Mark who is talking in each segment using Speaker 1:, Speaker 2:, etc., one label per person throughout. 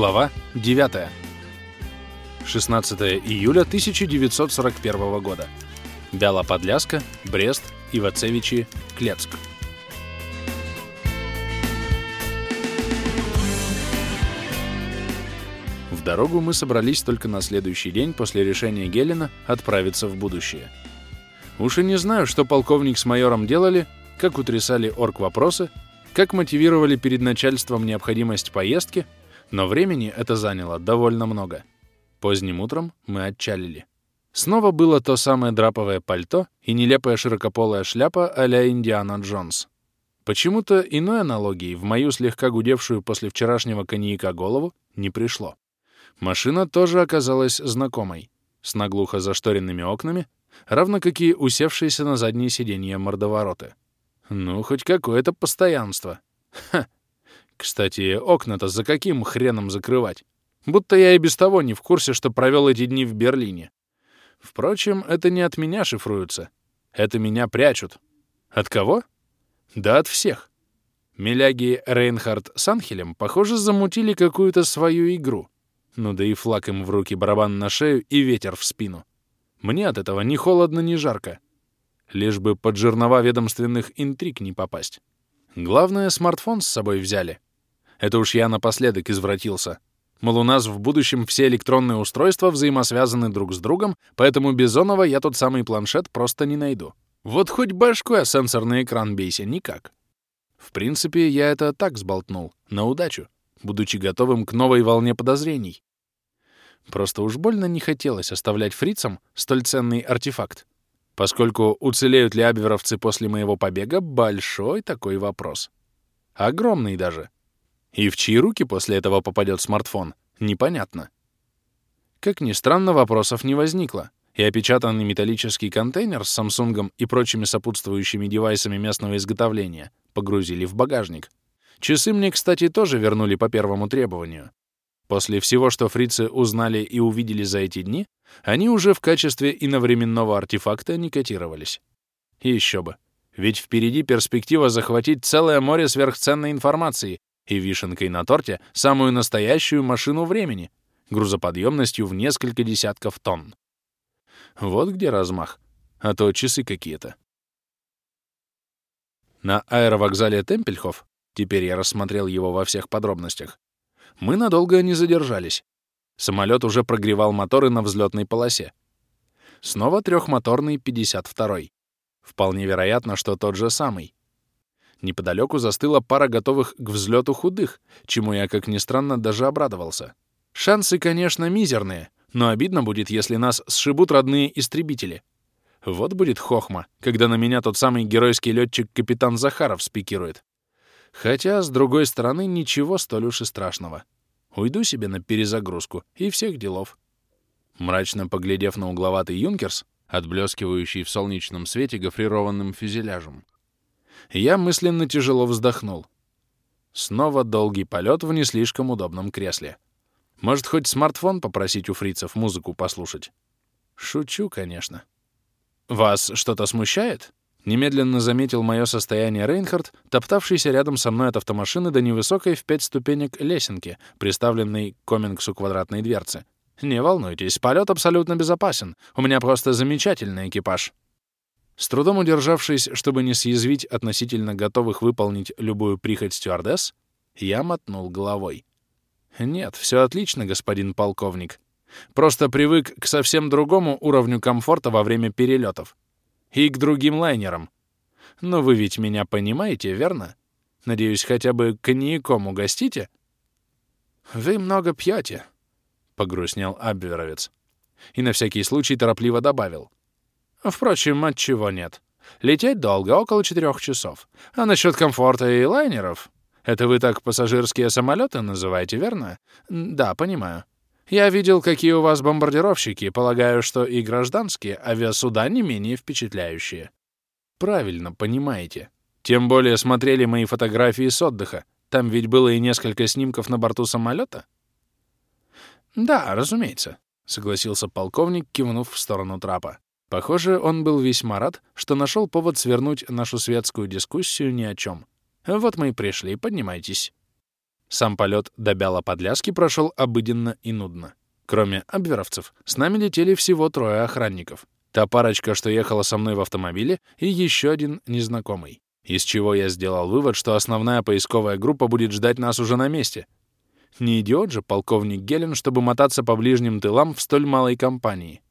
Speaker 1: Глава 9. 16 июля 1941 года. Бяла-Подляска, Брест, Ивацевичи, Клецк. В дорогу мы собрались только на следующий день после решения Гелена отправиться в будущее. Уж и не знаю, что полковник с майором делали, как утрясали орг-вопросы, как мотивировали перед начальством необходимость поездки, но времени это заняло довольно много. Поздним утром мы отчалили. Снова было то самое драповое пальто и нелепая широкополая шляпа а-ля Индиана Джонс. Почему-то иной аналогии в мою слегка гудевшую после вчерашнего коньяка голову не пришло. Машина тоже оказалась знакомой, с наглухо зашторенными окнами, равно как и усевшиеся на задние сиденья мордовороты. Ну, хоть какое-то постоянство. Ха! Кстати, окна-то за каким хреном закрывать? Будто я и без того не в курсе, что провел эти дни в Берлине. Впрочем, это не от меня шифруются. Это меня прячут. От кого? Да от всех. Миляги Рейнхард с Анхелем, похоже, замутили какую-то свою игру. Ну да и флаг им в руки, барабан на шею и ветер в спину. Мне от этого ни холодно, ни жарко. Лишь бы под жернова ведомственных интриг не попасть. Главное, смартфон с собой взяли. Это уж я напоследок извратился. Мол, у нас в будущем все электронные устройства взаимосвязаны друг с другом, поэтому Бизонова я тот самый планшет просто не найду. Вот хоть башку я сенсорный экран бейся, никак. В принципе, я это так сболтнул, на удачу, будучи готовым к новой волне подозрений. Просто уж больно не хотелось оставлять фрицам столь ценный артефакт, поскольку уцелеют ли абверовцы после моего побега — большой такой вопрос. Огромный даже. И в чьи руки после этого попадет смартфон, непонятно. Как ни странно, вопросов не возникло, и опечатанный металлический контейнер с Samsung и прочими сопутствующими девайсами местного изготовления погрузили в багажник. Часы мне, кстати, тоже вернули по первому требованию. После всего, что фрицы узнали и увидели за эти дни, они уже в качестве иновременного артефакта не котировались. И еще бы. Ведь впереди перспектива захватить целое море сверхценной информации, и вишенкой на торте самую настоящую машину времени, грузоподъемностью в несколько десятков тонн. Вот где размах, а то часы какие-то. На аэровокзале Темпельхоф, теперь я рассмотрел его во всех подробностях, мы надолго не задержались. Самолет уже прогревал моторы на взлетной полосе. Снова трехмоторный 52-й. Вполне вероятно, что тот же самый. Неподалеку застыла пара готовых к взлету худых, чему я, как ни странно, даже обрадовался. Шансы, конечно, мизерные, но обидно будет, если нас сшибут родные истребители. Вот будет хохма, когда на меня тот самый геройский летчик капитан Захаров спикирует. Хотя, с другой стороны, ничего столь уж и страшного. Уйду себе на перезагрузку, и всех делов. Мрачно поглядев на угловатый юнкерс, отблескивающий в солнечном свете гофрированным фюзеляжем, я мысленно тяжело вздохнул. Снова долгий полет в не слишком удобном кресле. Может, хоть смартфон попросить у фрицев музыку послушать? Шучу, конечно. Вас что-то смущает? Немедленно заметил мое состояние Рейнхард, топтавшийся рядом со мной от автомашины до невысокой в пять ступенек лесенки, приставленной к комингсу квадратной дверцы. «Не волнуйтесь, полет абсолютно безопасен. У меня просто замечательный экипаж». С трудом удержавшись, чтобы не съязвить относительно готовых выполнить любую прихоть стюардесс, я мотнул головой. «Нет, все отлично, господин полковник. Просто привык к совсем другому уровню комфорта во время перелетов. И к другим лайнерам. Но вы ведь меня понимаете, верно? Надеюсь, хотя бы коньяком угостите?» «Вы много пьете», — погрустнел Абверовец. И на всякий случай торопливо добавил — Впрочем, от чего нет. Лететь долго, около четырех часов. А насчет комфорта и лайнеров? Это вы так пассажирские самолеты называете, верно? Да, понимаю. Я видел, какие у вас бомбардировщики, полагаю, что и гражданские авиасуда не менее впечатляющие. Правильно, понимаете. Тем более смотрели мои фотографии с отдыха. Там ведь было и несколько снимков на борту самолета. Да, разумеется, согласился полковник, кивнув в сторону трапа. Похоже, он был весьма рад, что нашел повод свернуть нашу светскую дискуссию ни о чем. Вот мы и пришли, поднимайтесь. Сам полет до Бяла-Подляски прошел обыденно и нудно. Кроме абверовцев, с нами летели всего трое охранников. Та парочка, что ехала со мной в автомобиле, и еще один незнакомый. Из чего я сделал вывод, что основная поисковая группа будет ждать нас уже на месте. Не идиот же полковник Гелен, чтобы мотаться по ближним тылам в столь малой компании.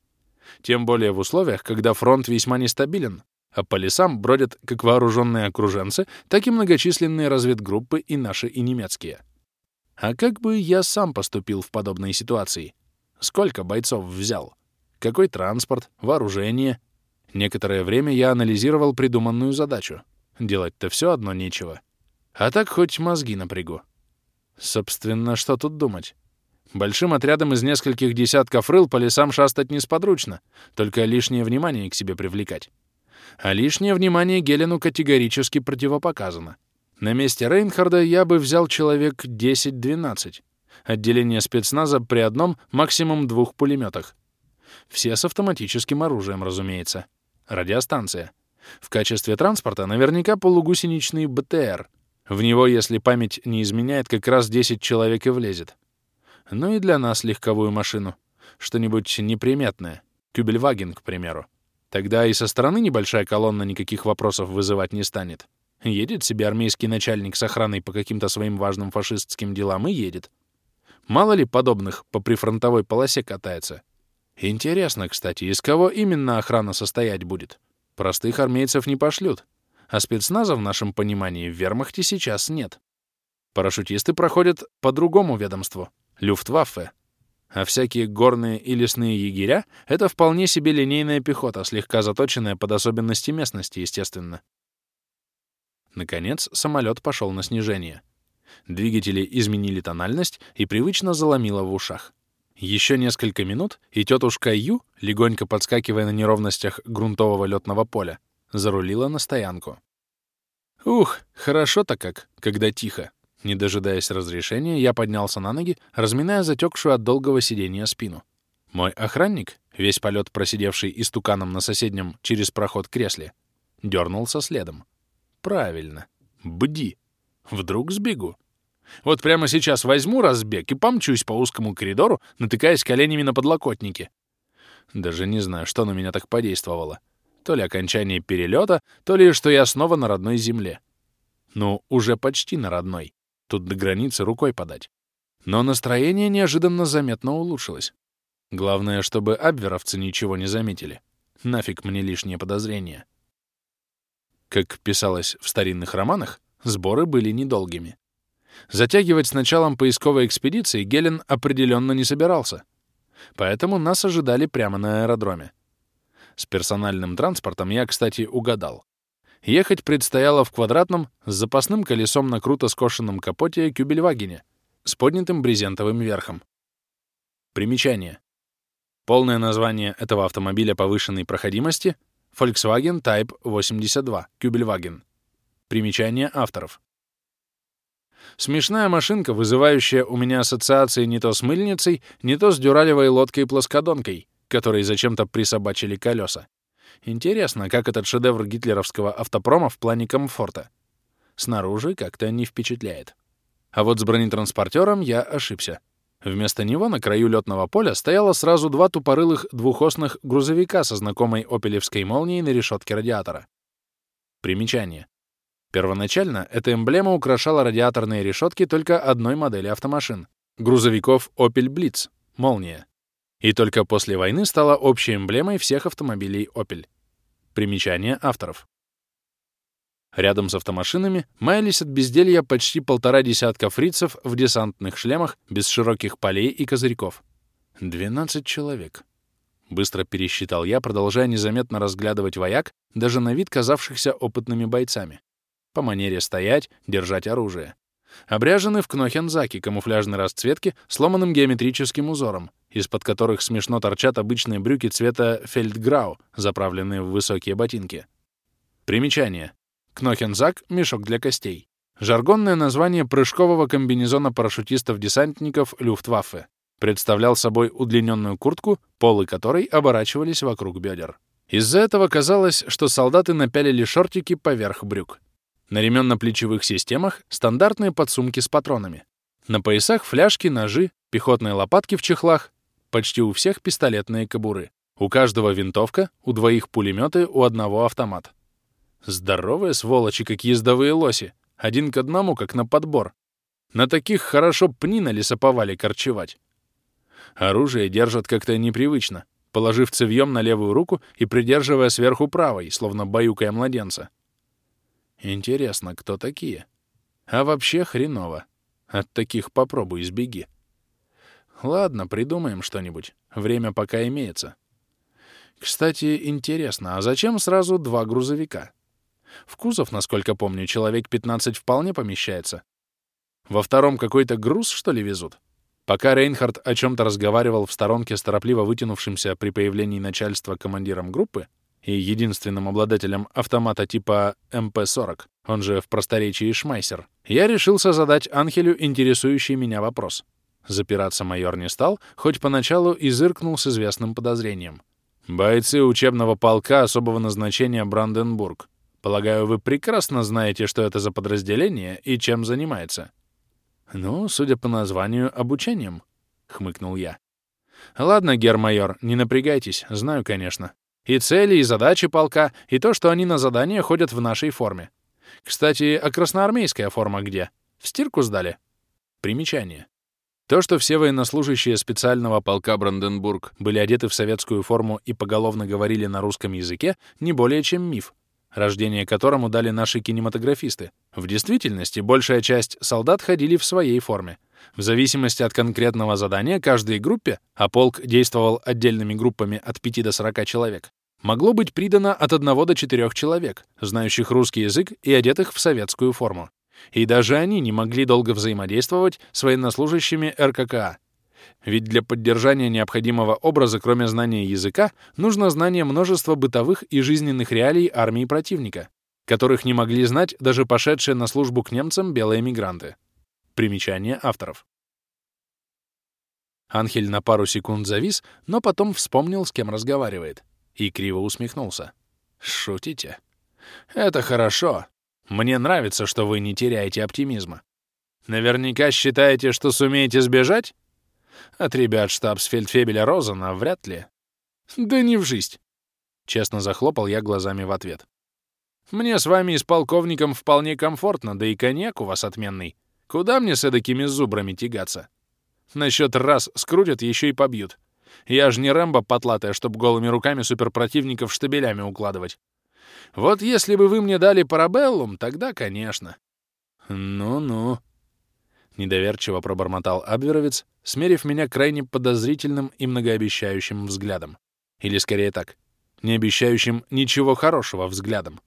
Speaker 1: Тем более в условиях, когда фронт весьма нестабилен, а по лесам бродят как вооруженные окруженцы, так и многочисленные разведгруппы и наши, и немецкие. А как бы я сам поступил в подобной ситуации? Сколько бойцов взял? Какой транспорт? Вооружение? Некоторое время я анализировал придуманную задачу. Делать-то все одно нечего. А так хоть мозги напрягу. Собственно, что тут думать? Большим отрядом из нескольких десятков рыл по лесам шастать несподручно, только лишнее внимание к себе привлекать. А лишнее внимание Гелену категорически противопоказано. На месте Рейнхарда я бы взял человек 10-12. Отделение спецназа при одном, максимум двух пулеметах. Все с автоматическим оружием, разумеется. Радиостанция. В качестве транспорта наверняка полугусеничный БТР. В него, если память не изменяет, как раз 10 человек и влезет. Ну и для нас легковую машину. Что-нибудь неприметное. Кюбельваген, к примеру. Тогда и со стороны небольшая колонна никаких вопросов вызывать не станет. Едет себе армейский начальник с охраной по каким-то своим важным фашистским делам и едет. Мало ли подобных по прифронтовой полосе катается. Интересно, кстати, из кого именно охрана состоять будет? Простых армейцев не пошлют. А спецназа в нашем понимании в вермахте сейчас нет. Парашютисты проходят по другому ведомству — Люфтваффе. А всякие горные и лесные егеря — это вполне себе линейная пехота, слегка заточенная под особенности местности, естественно. Наконец, самолет пошел на снижение. Двигатели изменили тональность и привычно заломило в ушах. Еще несколько минут, и тетушка Ю, легонько подскакивая на неровностях грунтового летного поля, зарулила на стоянку. Ух, хорошо-то как, когда тихо. Не дожидаясь разрешения, я поднялся на ноги, разминая затекшую от долгого сидения спину. Мой охранник, весь полет просидевший истуканом на соседнем через проход кресле, дернулся следом. Правильно. Бди. Вдруг сбегу. Вот прямо сейчас возьму разбег и помчусь по узкому коридору, натыкаясь коленями на подлокотники. Даже не знаю, что на меня так подействовало. То ли окончание перелета, то ли что я снова на родной земле. Ну, уже почти на родной. Тут до границы рукой подать. Но настроение неожиданно заметно улучшилось. Главное, чтобы абверовцы ничего не заметили. Нафиг мне лишние подозрения. Как писалось в старинных романах, сборы были недолгими. Затягивать с началом поисковой экспедиции Гелен определенно не собирался. Поэтому нас ожидали прямо на аэродроме. С персональным транспортом я, кстати, угадал. Ехать предстояло в квадратном, с запасным колесом на круто скошенном капоте Кюбельвагене, с поднятым брезентовым верхом. Примечание. Полное название этого автомобиля повышенной проходимости — Volkswagen Type 82 Кюбельваген. Примечание авторов. Смешная машинка, вызывающая у меня ассоциации не то с мыльницей, не то с дюралевой лодкой-плоскодонкой, которой зачем-то присобачили колеса. Интересно, как этот шедевр гитлеровского автопрома в плане комфорта. Снаружи как-то не впечатляет. А вот с бронетранспортером я ошибся. Вместо него на краю летного поля стояло сразу два тупорылых двухосных грузовика со знакомой опелевской молнией на решетке радиатора. Примечание. Первоначально эта эмблема украшала радиаторные решетки только одной модели автомашин — грузовиков Opel Blitz — «Молния». И только после войны стала общей эмблемой всех автомобилей Opel. Примечание авторов. Рядом с автомашинами маялись от безделья почти полтора десятка фрицев в десантных шлемах без широких полей и козырьков. 12 человек. Быстро пересчитал я, продолжая незаметно разглядывать вояк, даже на вид казавшихся опытными бойцами по манере стоять, держать оружие. Обряжены в кнохензаки камуфляжной расцветки с ломаным геометрическим узором, из-под которых смешно торчат обычные брюки цвета фельдграу, заправленные в высокие ботинки. Примечание. Кнохензак — мешок для костей. Жаргонное название прыжкового комбинезона парашютистов-десантников Люфтваффе. Представлял собой удлиненную куртку, полы которой оборачивались вокруг бедер. Из-за этого казалось, что солдаты напялили шортики поверх брюк. На ременно-плечевых системах стандартные подсумки с патронами. На поясах фляжки, ножи, пехотные лопатки в чехлах, почти у всех пистолетные кобуры. У каждого винтовка, у двоих пулеметы, у одного автомат. Здоровые сволочи, как ездовые лоси. Один к одному, как на подбор. На таких хорошо пни на лесоповале корчевать. Оружие держат как-то непривычно, положив цевьем на левую руку и придерживая сверху правой, словно баюкая младенца. Интересно, кто такие? А вообще хреново. От таких попробуй избеги. Ладно, придумаем что-нибудь. Время пока имеется. Кстати, интересно, а зачем сразу два грузовика? В кузов, насколько помню, человек 15 вполне помещается. Во втором какой-то груз, что ли, везут? Пока Рейнхард о чем-то разговаривал в сторонке с торопливо вытянувшимся при появлении начальства командиром группы и единственным обладателем автомата типа МП-40, он же в просторечии Шмайсер, я решился задать Анхелю интересующий меня вопрос. Запираться майор не стал, хоть поначалу и зыркнул с известным подозрением. «Бойцы учебного полка особого назначения Бранденбург. Полагаю, вы прекрасно знаете, что это за подразделение и чем занимается». «Ну, судя по названию, обучением», — хмыкнул я. «Ладно, гермайор, не напрягайтесь, знаю, конечно. И цели, и задачи полка, и то, что они на задание ходят в нашей форме. Кстати, а красноармейская форма где? В стирку сдали?» Примечание. То, что все военнослужащие специального полка Бранденбург были одеты в советскую форму и поголовно говорили на русском языке, не более чем миф, рождение которому дали наши кинематографисты. В действительности, большая часть солдат ходили в своей форме. В зависимости от конкретного задания каждой группе, а полк действовал отдельными группами от 5 до 40 человек, могло быть придано от 1 до 4 человек, знающих русский язык и одетых в советскую форму. И даже они не могли долго взаимодействовать с военнослужащими РККА, ведь для поддержания необходимого образа, кроме знания языка, нужно знание множества бытовых и жизненных реалий армии противника, которых не могли знать даже пошедшие на службу к немцам белые мигранты. Примечание авторов. Анхель на пару секунд завис, но потом вспомнил, с кем разговаривает, и криво усмехнулся. «Шутите? Это хорошо. Мне нравится, что вы не теряете оптимизма. Наверняка считаете, что сумеете сбежать? От ребят штабс-фельдфебеля Розена вряд ли. Да не в жизнь. Честно захлопал я глазами в ответ. Мне с вами и с полковником вполне комфортно, да и коньяк у вас отменный. Куда мне с эдакими зубрами тягаться? Насчет раз скрутят, еще и побьют. Я же не Рэмбо потлатая, чтоб голыми руками суперпротивников штабелями укладывать. Вот если бы вы мне дали парабеллум, тогда, конечно. Ну-ну. Недоверчиво пробормотал Абверовец, смерив меня крайне подозрительным и многообещающим взглядом. Или скорее так, не обещающим ничего хорошего взглядом.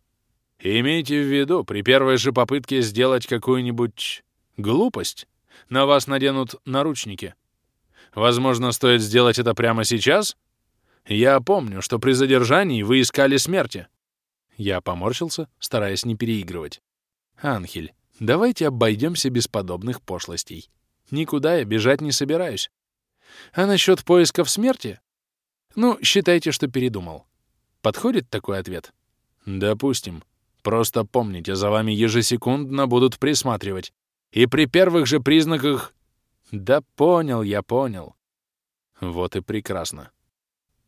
Speaker 1: имейте в виду, при первой же попытке сделать какую-нибудь глупость, на вас наденут наручники. Возможно, стоит сделать это прямо сейчас? Я помню, что при задержании вы искали смерти. Я поморщился, стараясь не переигрывать. Анхель, Давайте обойдемся без подобных пошлостей. Никуда я бежать не собираюсь. А насчет поисков смерти? Ну, считайте, что передумал. Подходит такой ответ? Допустим. Просто помните, за вами ежесекундно будут присматривать. И при первых же признаках... Да понял, я понял. Вот и прекрасно.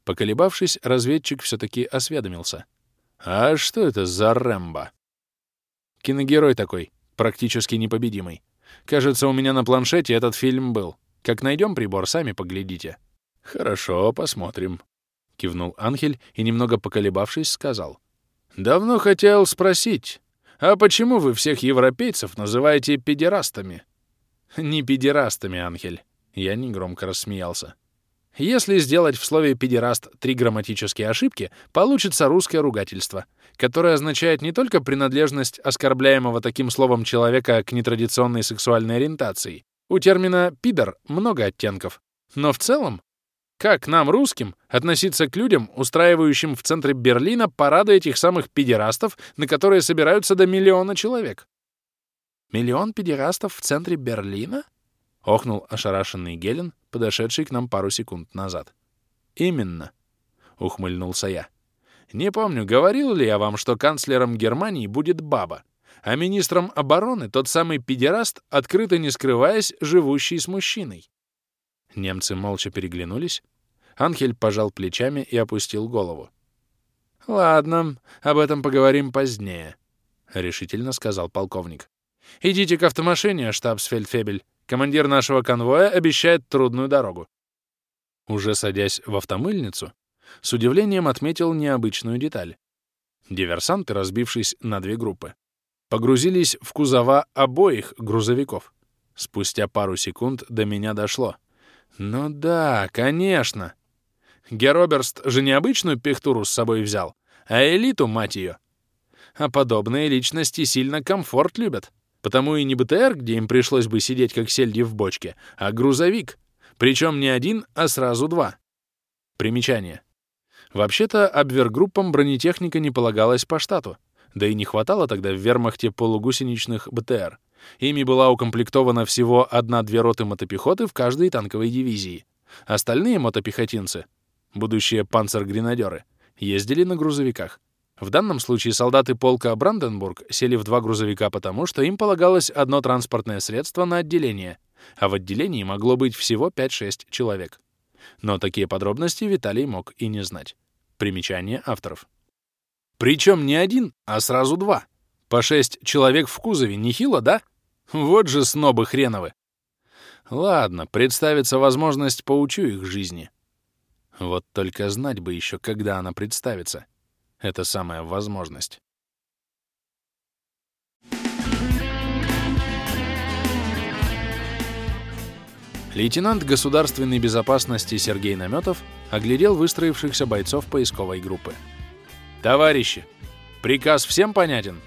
Speaker 1: Поколебавшись, разведчик все-таки осведомился. А что это за Рэмбо? Киногерой такой, практически непобедимый. Кажется, у меня на планшете этот фильм был. Как найдем прибор, сами поглядите». «Хорошо, посмотрим», — кивнул Анхель и, немного поколебавшись, сказал. «Давно хотел спросить, а почему вы всех европейцев называете педерастами?» «Не педерастами, Анхель», — я негромко рассмеялся. Если сделать в слове «педераст» три грамматические ошибки, получится русское ругательство, которое означает не только принадлежность оскорбляемого таким словом человека к нетрадиционной сексуальной ориентации. У термина «пидор» много оттенков. Но в целом, как нам, русским, относиться к людям, устраивающим в центре Берлина парады этих самых педерастов, на которые собираются до миллиона человек? Миллион педерастов в центре Берлина? — охнул ошарашенный Гелен, подошедший к нам пару секунд назад. «Именно», — ухмыльнулся я. «Не помню, говорил ли я вам, что канцлером Германии будет баба, а министром обороны тот самый педераст, открыто не скрываясь, живущий с мужчиной. Немцы молча переглянулись. Анхель пожал плечами и опустил голову. «Ладно, об этом поговорим позднее», — решительно сказал полковник. «Идите к автомашине, штабсфельдфебель. Командир нашего конвоя обещает трудную дорогу». Уже садясь в автомыльницу, с удивлением отметил необычную деталь. Диверсанты, разбившись на две группы, погрузились в кузова обоих грузовиков. Спустя пару секунд до меня дошло. Ну да, конечно. Героберст же не обычную пехтуру с собой взял, а элиту, мать ее. А подобные личности сильно комфорт любят. Потому и не БТР, где им пришлось бы сидеть как сельди в бочке, а грузовик. Причем не один, а сразу два. Примечание. Вообще-то обвергруппам бронетехника не полагалась по штату, да и не хватало тогда в вермахте полугусеничных БТР. Ими была укомплектована всего одна-две роты мотопехоты в каждой танковой дивизии. Остальные мотопехотинцы, будущие панцергренадеры, ездили на грузовиках. В данном случае солдаты полка Бранденбург сели в два грузовика потому, что им полагалось одно транспортное средство на отделение, а в отделении могло быть всего 5-6 человек. Но такие подробности Виталий мог и не знать. Примечание авторов. Причем не один, а сразу два. По шесть человек в кузове, нехило, да? Вот же снобы хреновы. Ладно, представится возможность, поучу их жизни. Вот только знать бы еще, когда она представится. Это самая возможность. Лейтенант государственной безопасности Сергей Наметов оглядел выстроившихся бойцов поисковой группы. «Товарищи, приказ всем понятен?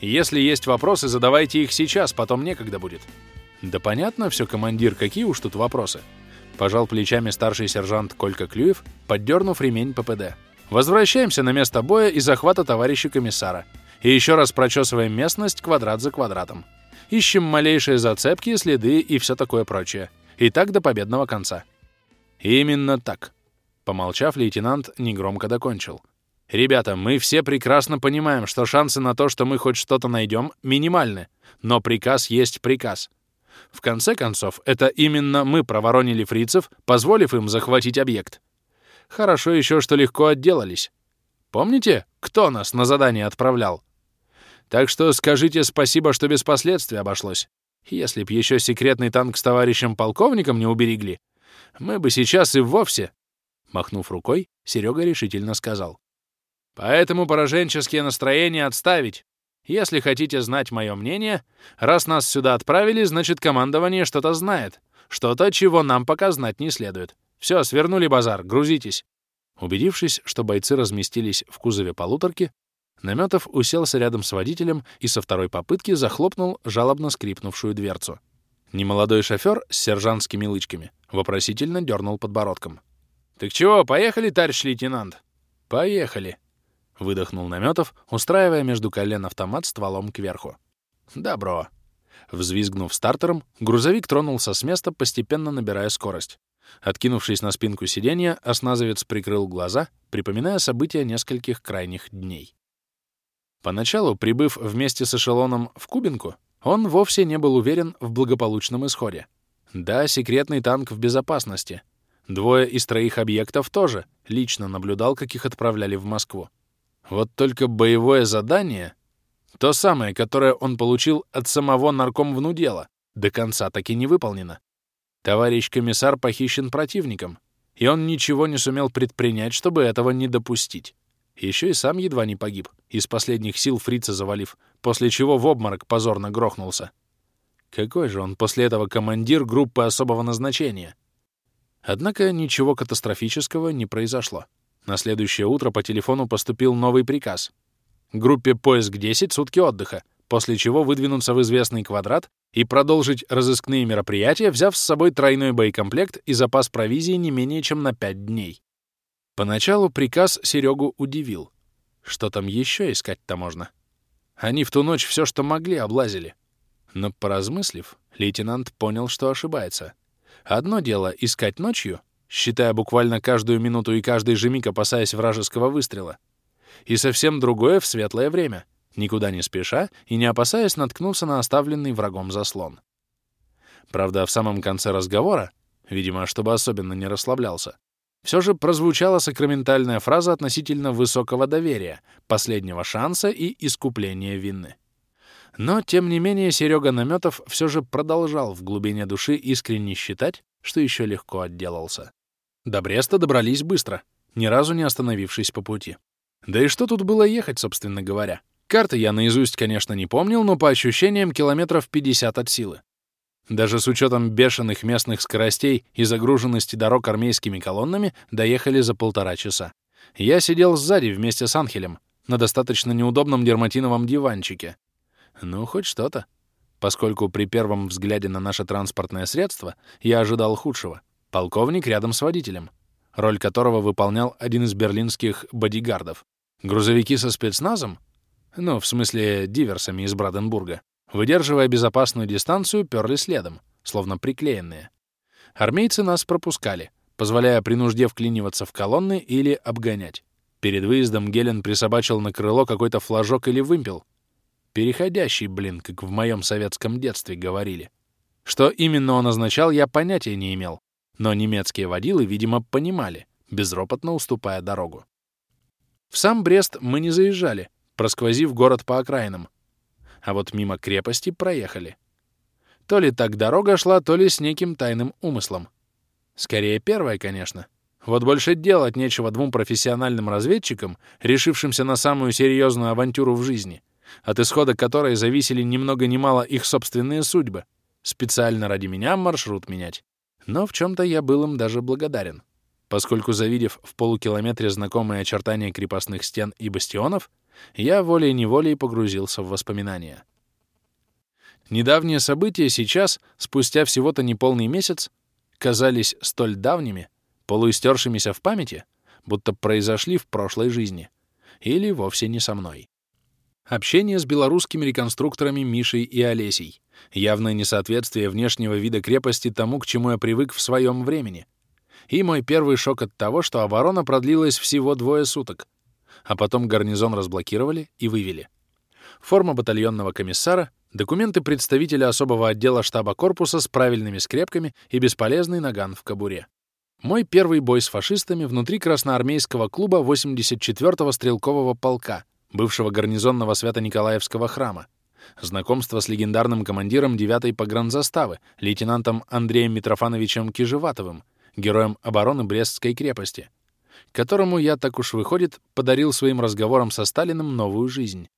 Speaker 1: Если есть вопросы, задавайте их сейчас, потом некогда будет». «Да понятно все, командир, какие уж тут вопросы?» Пожал плечами старший сержант Колька Клюев, поддернув ремень ППД. «Возвращаемся на место боя и захвата товарища комиссара. И еще раз прочесываем местность квадрат за квадратом. Ищем малейшие зацепки, следы и все такое прочее. И так до победного конца. Именно так. Помолчав, лейтенант негромко докончил. Ребята, мы все прекрасно понимаем, что шансы на то, что мы хоть что-то найдем, минимальны. Но приказ есть приказ. В конце концов, это именно мы проворонили фрицев, позволив им захватить объект. Хорошо еще, что легко отделались. Помните, кто нас на задание отправлял? Так что скажите спасибо, что без последствий обошлось. Если б еще секретный танк с товарищем полковником не уберегли, мы бы сейчас и вовсе...» Махнув рукой, Серега решительно сказал. «Поэтому пораженческие настроения отставить. Если хотите знать мое мнение, раз нас сюда отправили, значит, командование что-то знает. Что-то, чего нам пока знать не следует. Все, свернули базар, грузитесь». Убедившись, что бойцы разместились в кузове полуторки, Наметов уселся рядом с водителем и со второй попытки захлопнул жалобно скрипнувшую дверцу. Немолодой шофер с сержантскими лычками вопросительно дернул подбородком. «Так чего, поехали, товарищ лейтенант?» «Поехали», — выдохнул Наметов, устраивая между колен автомат стволом кверху. «Добро». Взвизгнув стартером, грузовик тронулся с места, постепенно набирая скорость. Откинувшись на спинку сиденья, осназовец прикрыл глаза, припоминая события нескольких крайних дней. Поначалу, прибыв вместе с эшелоном в Кубинку, он вовсе не был уверен в благополучном исходе. Да, секретный танк в безопасности. Двое из троих объектов тоже лично наблюдал, как их отправляли в Москву. Вот только боевое задание, то самое, которое он получил от самого наркомвнудела, до конца таки не выполнено. Товарищ комиссар похищен противником, и он ничего не сумел предпринять, чтобы этого не допустить. Еще и сам едва не погиб, из последних сил фрица завалив, после чего в обморок позорно грохнулся. Какой же он после этого командир группы особого назначения? Однако ничего катастрофического не произошло. На следующее утро по телефону поступил новый приказ. Группе «Поиск-10» сутки отдыха, после чего выдвинуться в известный квадрат и продолжить разыскные мероприятия, взяв с собой тройной боекомплект и запас провизии не менее чем на 5 дней. Поначалу приказ Серегу удивил. Что там еще искать-то можно? Они в ту ночь все, что могли, облазили. Но, поразмыслив, лейтенант понял, что ошибается. Одно дело — искать ночью, считая буквально каждую минуту и каждый же миг опасаясь вражеского выстрела. И совсем другое — в светлое время, никуда не спеша и не опасаясь наткнуться на оставленный врагом заслон. Правда, в самом конце разговора, видимо, чтобы особенно не расслаблялся, все же прозвучала сакраментальная фраза относительно высокого доверия, последнего шанса и искупления вины. Но, тем не менее, Серега Наметов все же продолжал в глубине души искренне считать, что еще легко отделался. До Бреста добрались быстро, ни разу не остановившись по пути. Да и что тут было ехать, собственно говоря? Карты я наизусть, конечно, не помнил, но по ощущениям километров 50 от силы. Даже с учетом бешеных местных скоростей и загруженности дорог армейскими колоннами доехали за полтора часа. Я сидел сзади вместе с Анхелем на достаточно неудобном дерматиновом диванчике. Ну, хоть что-то. Поскольку при первом взгляде на наше транспортное средство я ожидал худшего. Полковник рядом с водителем, роль которого выполнял один из берлинских бодигардов. Грузовики со спецназом? Ну, в смысле, диверсами из Браденбурга выдерживая безопасную дистанцию, перли следом, словно приклеенные. Армейцы нас пропускали, позволяя при нужде вклиниваться в колонны или обгонять. Перед выездом Гелен присобачил на крыло какой-то флажок или вымпел. Переходящий, блин, как в моем советском детстве говорили. Что именно он означал, я понятия не имел. Но немецкие водилы, видимо, понимали, безропотно уступая дорогу. В сам Брест мы не заезжали, просквозив город по окраинам, а вот мимо крепости проехали. То ли так дорога шла, то ли с неким тайным умыслом. Скорее первое, конечно. Вот больше делать нечего двум профессиональным разведчикам, решившимся на самую серьезную авантюру в жизни, от исхода которой зависели ни много ни мало их собственные судьбы. Специально ради меня маршрут менять. Но в чем-то я был им даже благодарен, поскольку, завидев в полукилометре знакомые очертания крепостных стен и бастионов, я волей-неволей погрузился в воспоминания. Недавние события сейчас, спустя всего-то неполный месяц, казались столь давними, полуистершимися в памяти, будто произошли в прошлой жизни. Или вовсе не со мной. Общение с белорусскими реконструкторами Мишей и Олесей. Явное несоответствие внешнего вида крепости тому, к чему я привык в своем времени. И мой первый шок от того, что оборона продлилась всего двое суток — а потом гарнизон разблокировали и вывели. Форма батальонного комиссара, документы представителя особого отдела штаба корпуса с правильными скрепками и бесполезный наган в кобуре. Мой первый бой с фашистами внутри красноармейского клуба 84-го стрелкового полка, бывшего гарнизонного Свято-Николаевского храма. Знакомство с легендарным командиром 9-й погранзаставы, лейтенантом Андреем Митрофановичем Кижеватовым, героем обороны Брестской крепости, которому я, так уж выходит, подарил своим разговорам со Сталиным новую жизнь.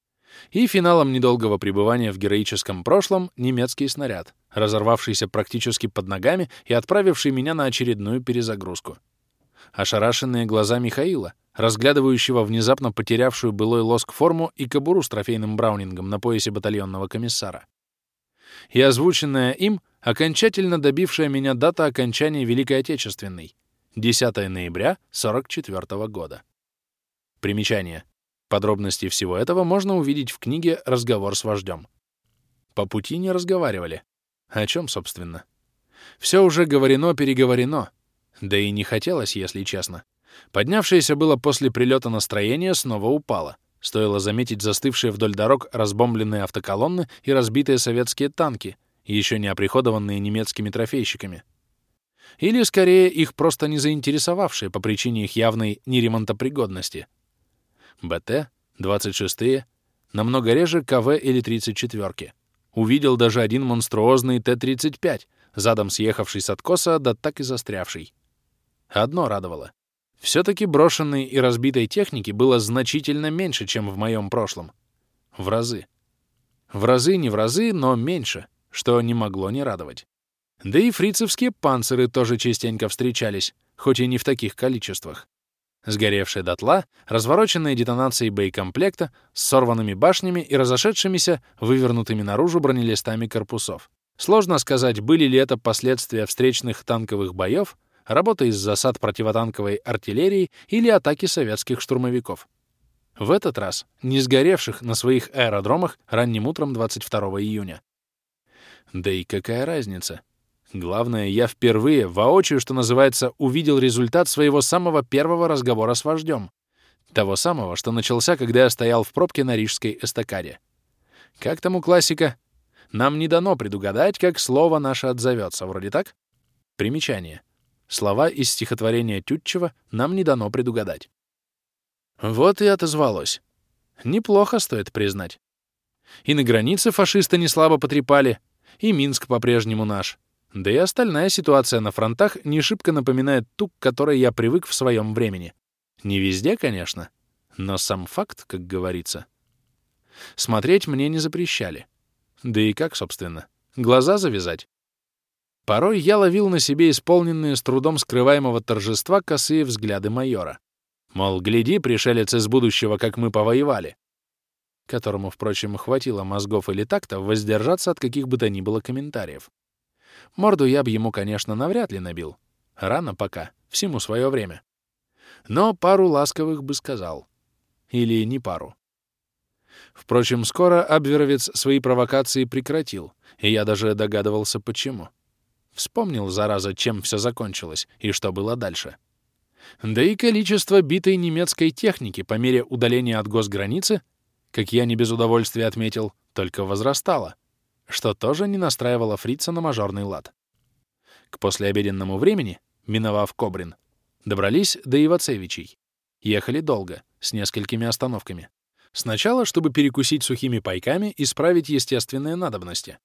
Speaker 1: И финалом недолгого пребывания в героическом прошлом — немецкий снаряд, разорвавшийся практически под ногами и отправивший меня на очередную перезагрузку. Ошарашенные глаза Михаила, разглядывающего внезапно потерявшую былой лоск форму и кобуру с трофейным браунингом на поясе батальонного комиссара. И озвученная им, окончательно добившая меня дата окончания Великой Отечественной, 10 ноября 44 года. Примечание. Подробности всего этого можно увидеть в книге «Разговор с вождем». По пути не разговаривали. О чем, собственно? Все уже говорено-переговорено. Да и не хотелось, если честно. Поднявшееся было после прилета настроение снова упало. Стоило заметить застывшие вдоль дорог разбомбленные автоколонны и разбитые советские танки, еще не оприходованные немецкими трофейщиками. Или, скорее, их просто не заинтересовавшие по причине их явной неремонтопригодности. БТ, 26-е, намного реже КВ или 34-ки. Увидел даже один монструозный Т-35, задом съехавший с откоса, да так и застрявший. Одно радовало. Все-таки брошенной и разбитой техники было значительно меньше, чем в моем прошлом. В разы. В разы не в разы, но меньше, что не могло не радовать. Да и фрицевские панциры тоже частенько встречались, хоть и не в таких количествах. Сгоревшие дотла, развороченные детонацией боекомплекта, с сорванными башнями и разошедшимися, вывернутыми наружу бронелистами корпусов. Сложно сказать, были ли это последствия встречных танковых боев, работы из засад противотанковой артиллерии или атаки советских штурмовиков. В этот раз не сгоревших на своих аэродромах ранним утром 22 июня. Да и какая разница? Главное, я впервые, воочию, что называется, увидел результат своего самого первого разговора с вождем. Того самого, что начался, когда я стоял в пробке на рижской эстакаде. Как там у классика? Нам не дано предугадать, как слово наше отзовется. Вроде так? Примечание. Слова из стихотворения Тютчева нам не дано предугадать. Вот и отозвалось. Неплохо, стоит признать. И на границе фашисты не слабо потрепали, и Минск по-прежнему наш. Да и остальная ситуация на фронтах не шибко напоминает ту, к которой я привык в своем времени. Не везде, конечно, но сам факт, как говорится. Смотреть мне не запрещали. Да и как, собственно? Глаза завязать? Порой я ловил на себе исполненные с трудом скрываемого торжества косые взгляды майора. Мол, гляди, пришелец из будущего, как мы повоевали. Которому, впрочем, хватило мозгов или такта воздержаться от каких бы то ни было комментариев. Морду я бы ему, конечно, навряд ли набил. Рано пока, всему свое время. Но пару ласковых бы сказал. Или не пару. Впрочем, скоро Абверовец свои провокации прекратил, и я даже догадывался, почему. Вспомнил, зараза, чем все закончилось и что было дальше. Да и количество битой немецкой техники по мере удаления от госграницы, как я не без удовольствия отметил, только возрастало, что тоже не настраивало фрица на мажорный лад. К послеобеденному времени, миновав Кобрин, добрались до Ивацевичей. Ехали долго, с несколькими остановками. Сначала, чтобы перекусить сухими пайками и справить естественные надобности.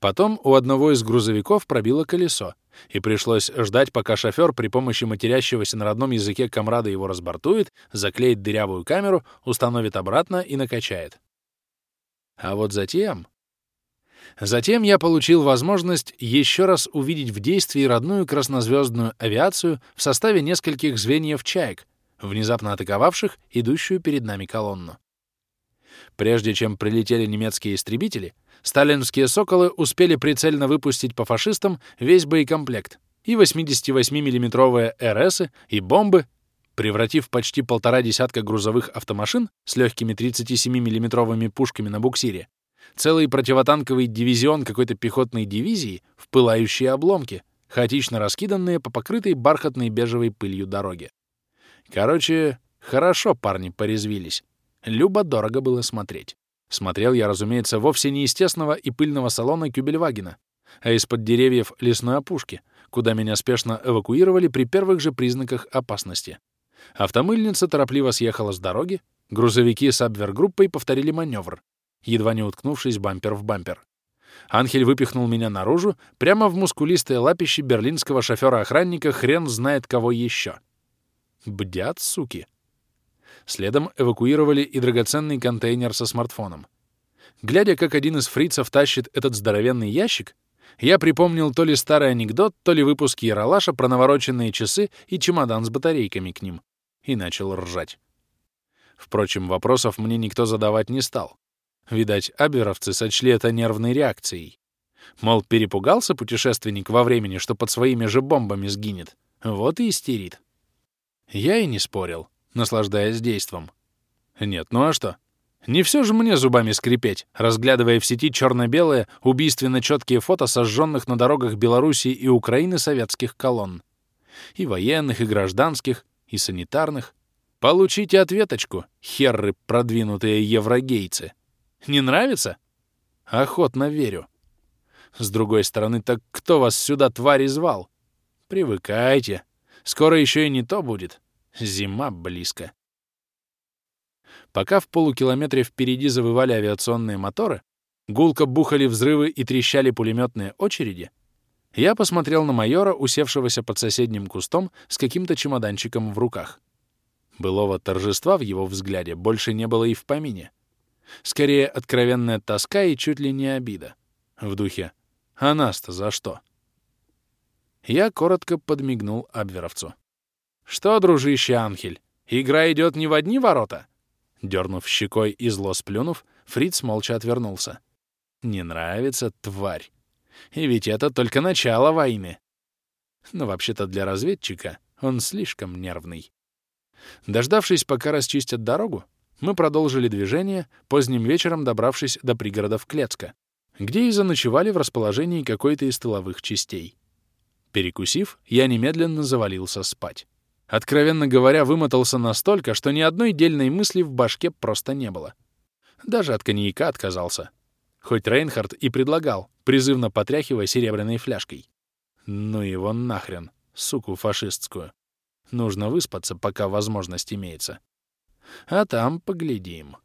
Speaker 1: Потом у одного из грузовиков пробило колесо, и пришлось ждать, пока шофер при помощи матерящегося на родном языке комрада его разбортует, заклеит дырявую камеру, установит обратно и накачает. А вот затем... Затем я получил возможность еще раз увидеть в действии родную краснозвездную авиацию в составе нескольких звеньев «Чаек», внезапно атаковавших идущую перед нами колонну. Прежде чем прилетели немецкие истребители, сталинские «Соколы» успели прицельно выпустить по фашистам весь боекомплект и 88-миллиметровые РСы, и бомбы, превратив почти полтора десятка грузовых автомашин с легкими 37-миллиметровыми пушками на буксире, целый противотанковый дивизион какой-то пехотной дивизии в пылающие обломки, хаотично раскиданные по покрытой бархатной бежевой пылью дороге. Короче, хорошо парни порезвились. Любо-дорого было смотреть. Смотрел я, разумеется, вовсе не из тесного и пыльного салона Кюбельвагена, а из-под деревьев лесной опушки, куда меня спешно эвакуировали при первых же признаках опасности. Автомыльница торопливо съехала с дороги, грузовики с абвергруппой повторили маневр, едва не уткнувшись бампер в бампер. Анхель выпихнул меня наружу, прямо в мускулистые лапищи берлинского шофера-охранника хрен знает кого еще. Бдят, суки. Следом эвакуировали и драгоценный контейнер со смартфоном. Глядя, как один из фрицев тащит этот здоровенный ящик, я припомнил то ли старый анекдот, то ли выпуски Яралаша про навороченные часы и чемодан с батарейками к ним, и начал ржать. Впрочем, вопросов мне никто задавать не стал. Видать, аберовцы сочли это нервной реакцией. Мол, перепугался путешественник во времени, что под своими же бомбами сгинет. Вот и истерит. Я и не спорил наслаждаясь действом. Нет, ну а что? Не все же мне зубами скрипеть, разглядывая в сети черно-белые, убийственно четкие фото сожженных на дорогах Белоруссии и Украины советских колонн. И военных, и гражданских, и санитарных. Получите ответочку, херры продвинутые еврогейцы. Не нравится? Охотно верю. С другой стороны, так кто вас сюда, твари, звал? Привыкайте. Скоро еще и не то будет. Зима близко. Пока в полукилометре впереди завывали авиационные моторы, гулко бухали взрывы и трещали пулеметные очереди, я посмотрел на майора, усевшегося под соседним кустом с каким-то чемоданчиком в руках. Былого торжества в его взгляде больше не было и в помине. Скорее, откровенная тоска и чуть ли не обида. В духе «А нас-то за что?» Я коротко подмигнул Абверовцу. «Что, дружище Анхель, игра идет не в одни ворота?» Дернув щекой и зло сплюнув, Фриц молча отвернулся. «Не нравится, тварь. И ведь это только начало войны». Но вообще-то для разведчика он слишком нервный. Дождавшись, пока расчистят дорогу, мы продолжили движение, поздним вечером добравшись до пригородов Клецка, где и заночевали в расположении какой-то из тыловых частей. Перекусив, я немедленно завалился спать. Откровенно говоря, вымотался настолько, что ни одной дельной мысли в башке просто не было. Даже от коньяка отказался. Хоть Рейнхард и предлагал, призывно потряхивая серебряной фляжкой. Ну его нахрен, суку фашистскую. Нужно выспаться, пока возможность имеется. А там поглядим.